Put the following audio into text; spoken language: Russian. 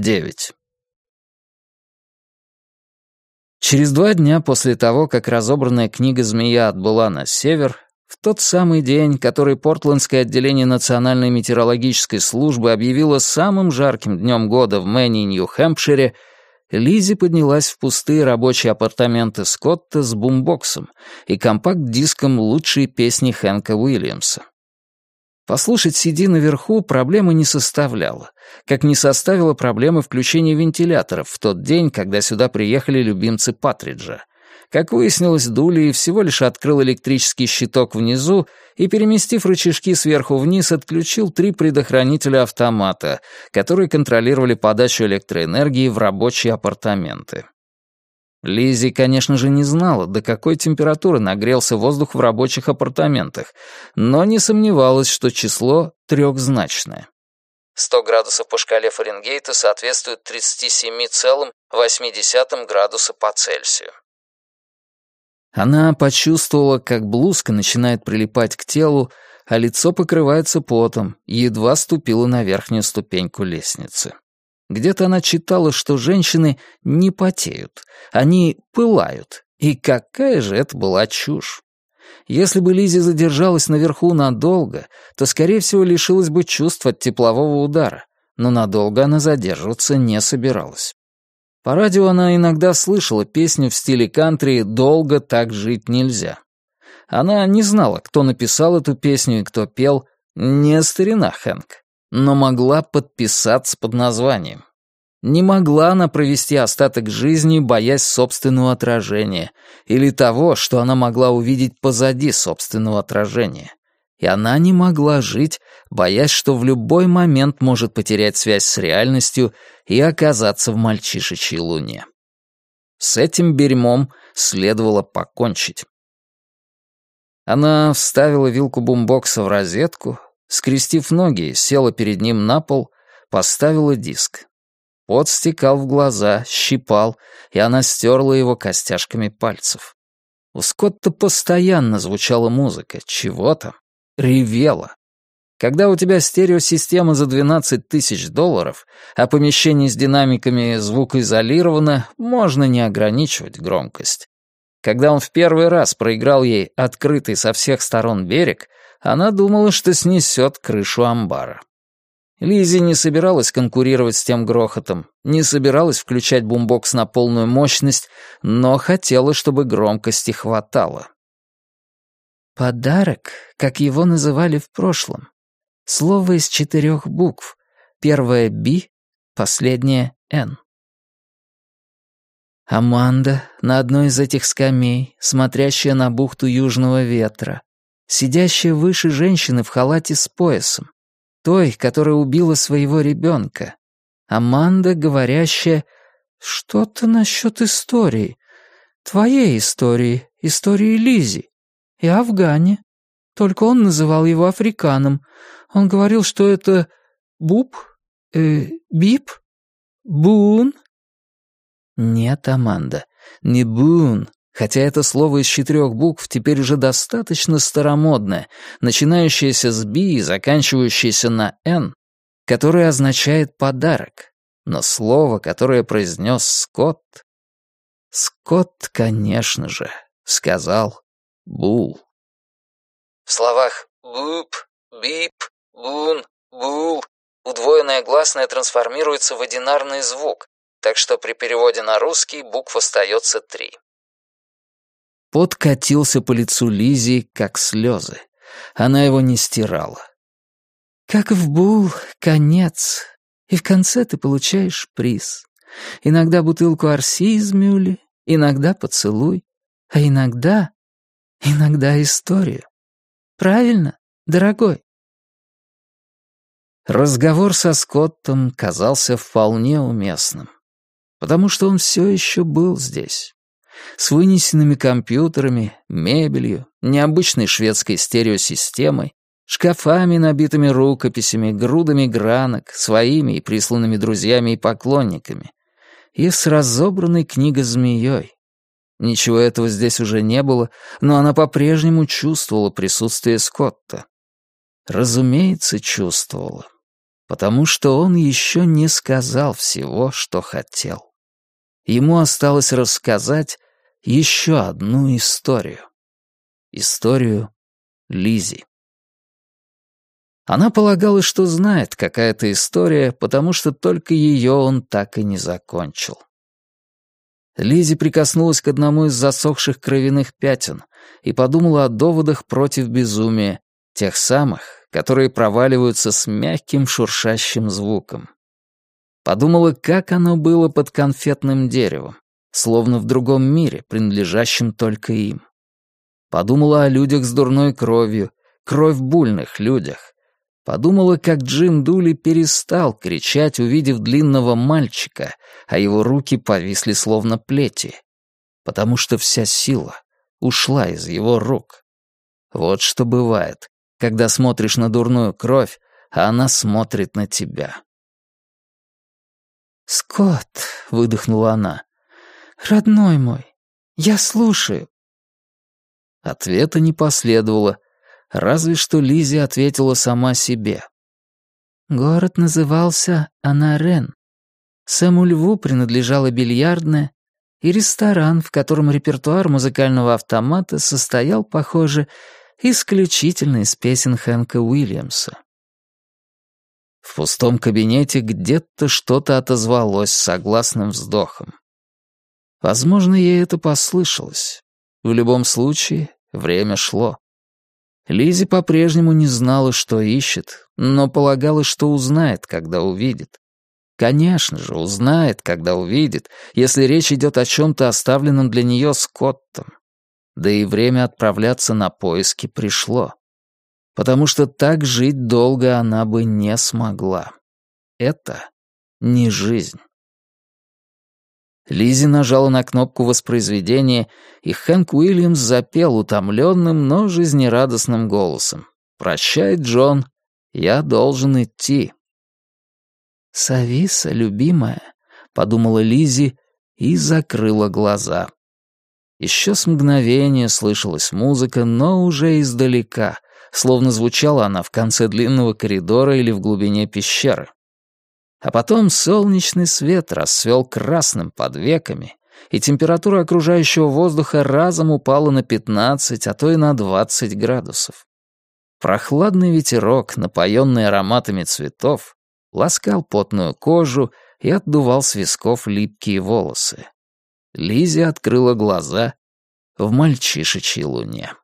9. Через два дня после того, как разобранная книга «Змея» отбыла на север, в тот самый день, который Портландское отделение Национальной метеорологической службы объявило самым жарким днем года в Мэне, Нью-Хэмпшире, Лизи поднялась в пустые рабочие апартаменты Скотта с бумбоксом и компакт-диском лучшие песни Хэнка Уильямса. Послушать CD наверху проблемы не составляло, как не составило проблемы включения вентиляторов в тот день, когда сюда приехали любимцы Патриджа. Как выяснилось, Дули всего лишь открыл электрический щиток внизу и, переместив рычажки сверху вниз, отключил три предохранителя автомата, которые контролировали подачу электроэнергии в рабочие апартаменты. Лизи, конечно же, не знала, до какой температуры нагрелся воздух в рабочих апартаментах, но не сомневалась, что число трехзначное. 100 градусов по шкале Фаренгейта соответствует 37,8 градуса по Цельсию. Она почувствовала, как блузка начинает прилипать к телу, а лицо покрывается потом, едва ступила на верхнюю ступеньку лестницы. Где-то она читала, что женщины не потеют, они пылают. И какая же это была чушь. Если бы Лизи задержалась наверху надолго, то, скорее всего, лишилась бы чувств от теплового удара, но надолго она задерживаться не собиралась. По радио она иногда слышала песню в стиле кантри «Долго так жить нельзя». Она не знала, кто написал эту песню и кто пел, не старина Хэнк, но могла подписаться под названием. Не могла она провести остаток жизни, боясь собственного отражения, или того, что она могла увидеть позади собственного отражения и она не могла жить, боясь, что в любой момент может потерять связь с реальностью и оказаться в мальчишечьей луне. С этим берьмом следовало покончить. Она вставила вилку бумбокса в розетку, скрестив ноги, села перед ним на пол, поставила диск. Пот стекал в глаза, щипал, и она стерла его костяшками пальцев. У Скотта постоянно звучала музыка, чего там ревела. Когда у тебя стереосистема за 12 тысяч долларов, а помещение с динамиками звукоизолировано, можно не ограничивать громкость. Когда он в первый раз проиграл ей открытый со всех сторон берег, она думала, что снесет крышу амбара. Лизи не собиралась конкурировать с тем грохотом, не собиралась включать бумбокс на полную мощность, но хотела, чтобы громкости хватало. Подарок, как его называли в прошлом. Слово из четырех букв. Первое «Би», последнее «Н». Аманда на одной из этих скамей, смотрящая на бухту южного ветра, сидящая выше женщины в халате с поясом, той, которая убила своего ребенка. Аманда, говорящая «Что-то насчет истории, твоей истории, истории Лизи и Афгане. Только он называл его африканом. Он говорил, что это Буб, э, Бип, Бун. Нет, Аманда, не Бун, хотя это слово из четырех букв теперь уже достаточно старомодное, начинающееся с «би» и заканчивающееся на «н», которое означает «подарок». Но слово, которое произнес Скотт... Скотт, конечно же, сказал Бул. В словах «буп», «бип», «бун», «бул» удвоенное гласное трансформируется в одинарный звук, так что при переводе на русский букв остается три. Пот катился по лицу Лизи, как слезы. Она его не стирала. Как в бул, конец, и в конце ты получаешь приз. Иногда бутылку арси из мюли, иногда поцелуй, а иногда Иногда историю. Правильно, дорогой?» Разговор со Скоттом казался вполне уместным, потому что он все еще был здесь. С вынесенными компьютерами, мебелью, необычной шведской стереосистемой, шкафами, набитыми рукописями, грудами гранок, своими и присланными друзьями и поклонниками, и с разобранной книгой-змеей, Ничего этого здесь уже не было, но она по-прежнему чувствовала присутствие Скотта. Разумеется, чувствовала. потому что он еще не сказал всего, что хотел. Ему осталось рассказать еще одну историю. Историю Лизи. Она полагала, что знает какая-то история, потому что только ее он так и не закончил. Лизи прикоснулась к одному из засохших кровяных пятен и подумала о доводах против безумия, тех самых, которые проваливаются с мягким шуршащим звуком. Подумала, как оно было под конфетным деревом, словно в другом мире, принадлежащем только им. Подумала о людях с дурной кровью, кровь бульных людях. Подумала, как Джим Дули перестал кричать, увидев длинного мальчика, а его руки повисли словно плети, потому что вся сила ушла из его рук. Вот что бывает, когда смотришь на дурную кровь, а она смотрит на тебя. «Скотт», — выдохнула она, — «родной мой, я слушаю». Ответа не последовало, разве что Лизи ответила сама себе. Город назывался Анарен. Сэму Льву принадлежала бильярдная и ресторан, в котором репертуар музыкального автомата состоял, похоже, исключительно из песен Хэнка Уильямса. В пустом кабинете где-то что-то отозвалось согласным вздохом. Возможно, ей это послышалось. В любом случае, время шло. Лизи по-прежнему не знала, что ищет, но полагала, что узнает, когда увидит. Конечно же, узнает, когда увидит, если речь идет о чем-то оставленном для нее Скоттом. Да и время отправляться на поиски пришло. Потому что так жить долго она бы не смогла. Это не жизнь. Лизи нажала на кнопку воспроизведения, и Хэнк Уильямс запел утомленным, но жизнерадостным голосом. «Прощай, Джон, я должен идти». «Сависа, любимая», — подумала Лизи и закрыла глаза. Еще с мгновения слышалась музыка, но уже издалека, словно звучала она в конце длинного коридора или в глубине пещеры. А потом солнечный свет расцвел красным под веками, и температура окружающего воздуха разом упала на 15, а то и на 20 градусов. Прохладный ветерок, напоенный ароматами цветов, ласкал потную кожу и отдувал с висков липкие волосы. Лизи открыла глаза в мальчишечьей луне.